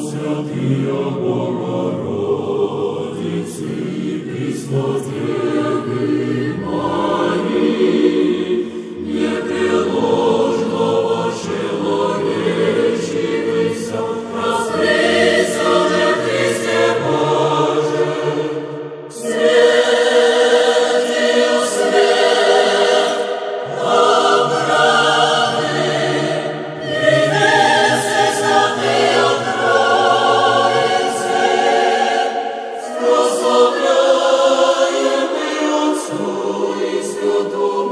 Святия Богородицы, Христос, Господа, забрай ми от свой святого.